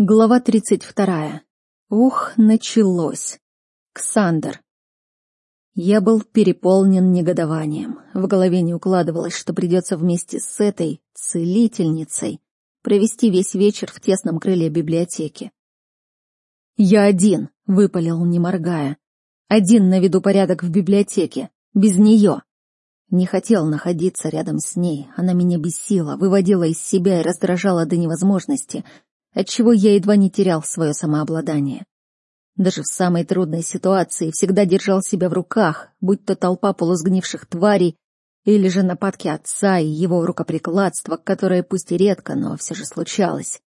Глава тридцать вторая. Ух, началось. Ксандр. Я был переполнен негодованием. В голове не укладывалось, что придется вместе с этой целительницей провести весь вечер в тесном крыле библиотеки. «Я один», — выпалил, не моргая. «Один наведу порядок в библиотеке. Без нее». Не хотел находиться рядом с ней. Она меня бесила, выводила из себя и раздражала до невозможности — отчего я едва не терял свое самообладание. Даже в самой трудной ситуации всегда держал себя в руках, будь то толпа полусгнивших тварей или же нападки отца и его рукоприкладство, которое пусть и редко, но все же случалось.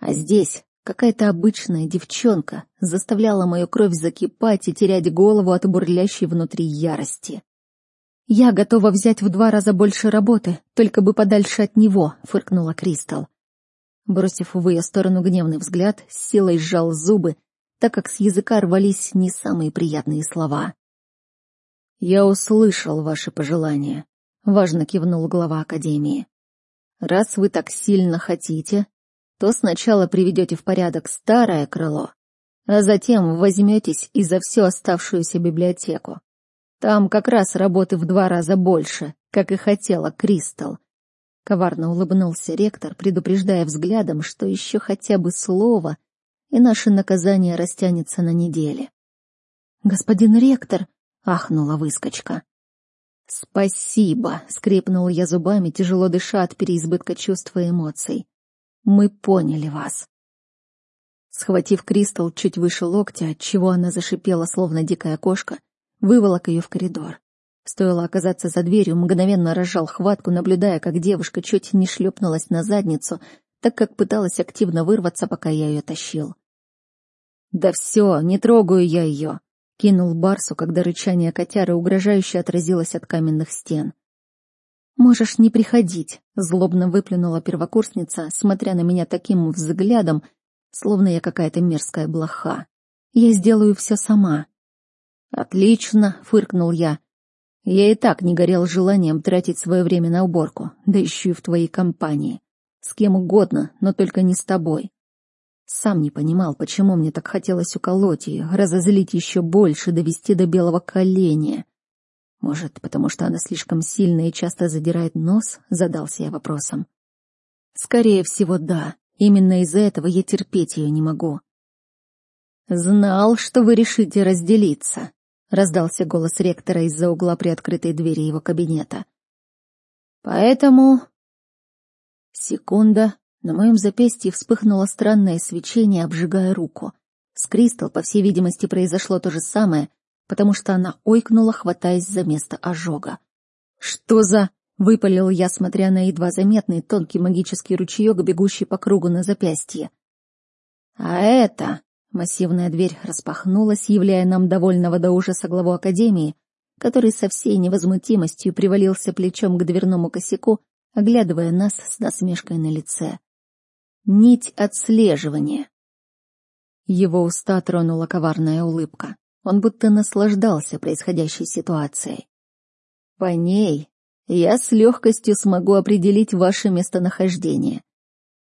А здесь какая-то обычная девчонка заставляла мою кровь закипать и терять голову от бурлящей внутри ярости. «Я готова взять в два раза больше работы, только бы подальше от него», — фыркнула Кристал. Бросив в ее сторону гневный взгляд, с силой сжал зубы, так как с языка рвались не самые приятные слова. «Я услышал ваши пожелания», — важно кивнул глава Академии. «Раз вы так сильно хотите, то сначала приведете в порядок старое крыло, а затем возьметесь и за всю оставшуюся библиотеку. Там как раз работы в два раза больше, как и хотела Кристал, Коварно улыбнулся ректор, предупреждая взглядом, что еще хотя бы слово, и наше наказание растянется на неделе. «Господин ректор!» — ахнула выскочка. «Спасибо!» — скрипнул я зубами, тяжело дыша от переизбытка чувств и эмоций. «Мы поняли вас!» Схватив Кристал чуть выше локтя, отчего она зашипела, словно дикая кошка, выволок ее в коридор. Стоило оказаться за дверью, мгновенно разжал хватку, наблюдая, как девушка чуть не шлепнулась на задницу, так как пыталась активно вырваться, пока я ее тащил. «Да все, не трогаю я ее!» — кинул Барсу, когда рычание котяры угрожающе отразилось от каменных стен. «Можешь не приходить», — злобно выплюнула первокурсница, смотря на меня таким взглядом, словно я какая-то мерзкая блоха. «Я сделаю все сама». «Отлично», — фыркнул я, я и так не горел желанием тратить свое время на уборку, да еще и в твоей компании. С кем угодно, но только не с тобой. Сам не понимал, почему мне так хотелось уколоть ее, разозлить еще больше, довести до белого коленя. Может, потому что она слишком сильно и часто задирает нос, задался я вопросом. Скорее всего, да. Именно из-за этого я терпеть ее не могу. Знал, что вы решите разделиться. — раздался голос ректора из-за угла приоткрытой двери его кабинета. «Поэтому...» Секунда. На моем запястье вспыхнуло странное свечение, обжигая руку. С Кристал, по всей видимости, произошло то же самое, потому что она ойкнула, хватаясь за место ожога. «Что за...» — выпалил я, смотря на едва заметный тонкий магический ручеек, бегущий по кругу на запястье. «А это...» Массивная дверь распахнулась, являя нам довольного до ужаса главу Академии, который со всей невозмутимостью привалился плечом к дверному косяку, оглядывая нас с насмешкой на лице. Нить отслеживания. Его уста тронула коварная улыбка. Он будто наслаждался происходящей ситуацией. По ней я с легкостью смогу определить ваше местонахождение.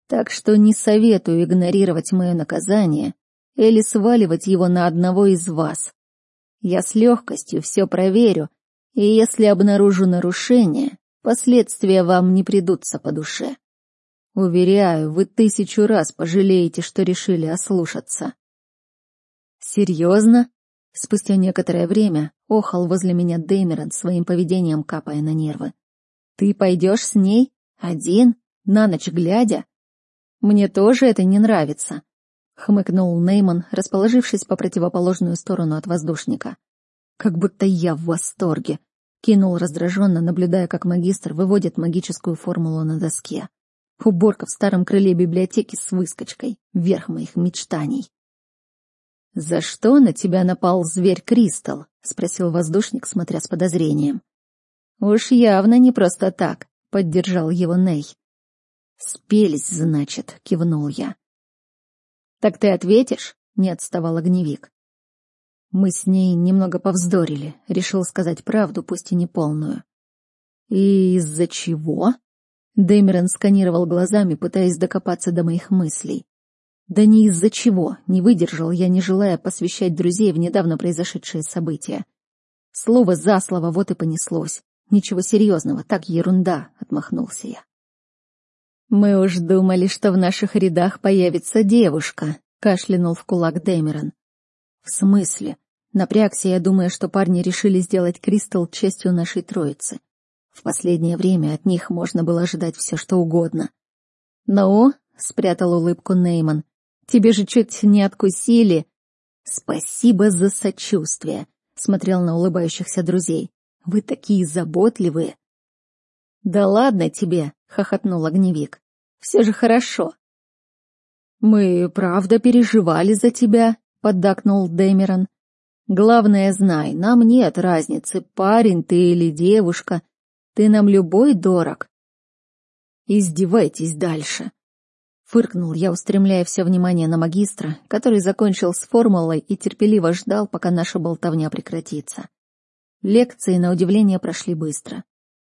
Так что не советую игнорировать мое наказание или сваливать его на одного из вас. Я с легкостью все проверю, и если обнаружу нарушение, последствия вам не придутся по душе. Уверяю, вы тысячу раз пожалеете, что решили ослушаться. Серьезно? Спустя некоторое время охал возле меня Дэмерон своим поведением, капая на нервы. Ты пойдешь с ней? Один? На ночь глядя? Мне тоже это не нравится хмыкнул Нейман, расположившись по противоположную сторону от воздушника. Как будто я в восторге. Кинул раздраженно, наблюдая, как магистр выводит магическую формулу на доске. Уборка в старом крыле библиотеки с выскочкой. Верх моих мечтаний. «За что на тебя напал зверь Кристалл?» — спросил воздушник, смотря с подозрением. «Уж явно не просто так», — поддержал его Ней. «Спелись, значит», — кивнул я. «Так ты ответишь?» — не отставал огневик. Мы с ней немного повздорили, решил сказать правду, пусть и не полную. «И из-за чего?» Дэмерон сканировал глазами, пытаясь докопаться до моих мыслей. Да не из-за чего, не выдержал я, не желая посвящать друзей в недавно произошедшие события. Слово за слово вот и понеслось. Ничего серьезного, так ерунда, отмахнулся я. Мы уж думали, что в наших рядах появится девушка, кашлянул в кулак Дэмерон. В смысле? Напрягся я, думая, что парни решили сделать Кристал частью нашей троицы. В последнее время от них можно было ожидать все, что угодно. «Ну?» — спрятал улыбку Нейман. Тебе же чуть не откусили. Спасибо за сочувствие, смотрел на улыбающихся друзей. Вы такие заботливые. Да ладно тебе, хохотнул огневик. Все же хорошо. Мы правда переживали за тебя, поддакнул Дэмерон. Главное, знай, нам нет разницы, парень ты или девушка. Ты нам любой дорог. Издевайтесь дальше. Фыркнул я, устремляя все внимание на магистра, который закончил с формулой и терпеливо ждал, пока наша болтовня прекратится. Лекции, на удивление, прошли быстро.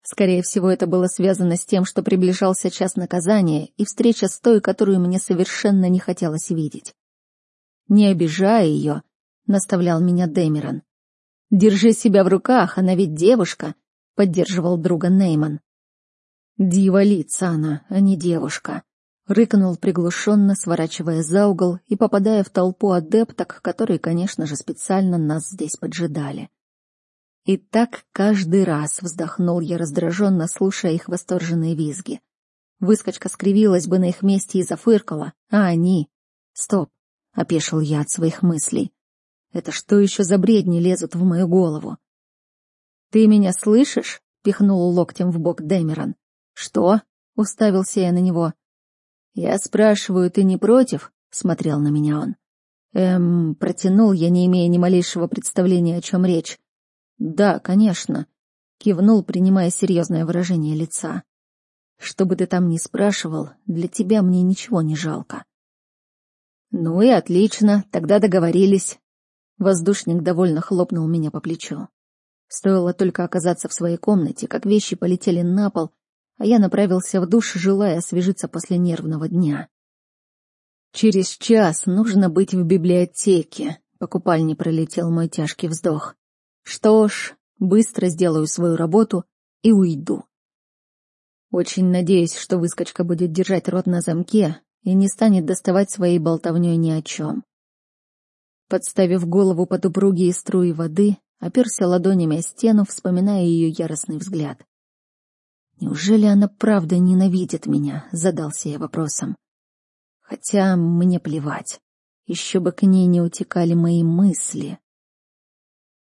Скорее всего, это было связано с тем, что приближался час наказания и встреча с той, которую мне совершенно не хотелось видеть. «Не обижай ее», — наставлял меня Дэмерон. «Держи себя в руках, она ведь девушка», — поддерживал друга Нейман. «Дива лица она, а не девушка», Рыкнул приглушенно, сворачивая за угол и попадая в толпу адепток, которые, конечно же, специально нас здесь поджидали. И так каждый раз вздохнул я раздраженно, слушая их восторженные визги. Выскочка скривилась бы на их месте и зафыркала, а они... Стоп, — опешил я от своих мыслей. Это что еще за бредни лезут в мою голову? «Ты меня слышишь?» — пихнул локтем в бок Дэмерон. «Что?» — уставился я на него. «Я спрашиваю, ты не против?» — смотрел на меня он. Эм, протянул я, не имея ни малейшего представления, о чем речь. «Да, конечно», — кивнул, принимая серьезное выражение лица. «Что бы ты там ни спрашивал, для тебя мне ничего не жалко». «Ну и отлично, тогда договорились». Воздушник довольно хлопнул меня по плечу. Стоило только оказаться в своей комнате, как вещи полетели на пол, а я направился в душ, желая освежиться после нервного дня. Через час нужно быть в библиотеке, по купальне пролетел мой тяжкий вздох. Что ж, быстро сделаю свою работу и уйду. Очень надеюсь, что выскочка будет держать рот на замке и не станет доставать своей болтовней ни о чем. Подставив голову под упругие струи воды, оперся ладонями о стену, вспоминая ее яростный взгляд. Неужели она правда ненавидит меня? Задался я вопросом. Хотя мне плевать. Еще бы к ней не утекали мои мысли.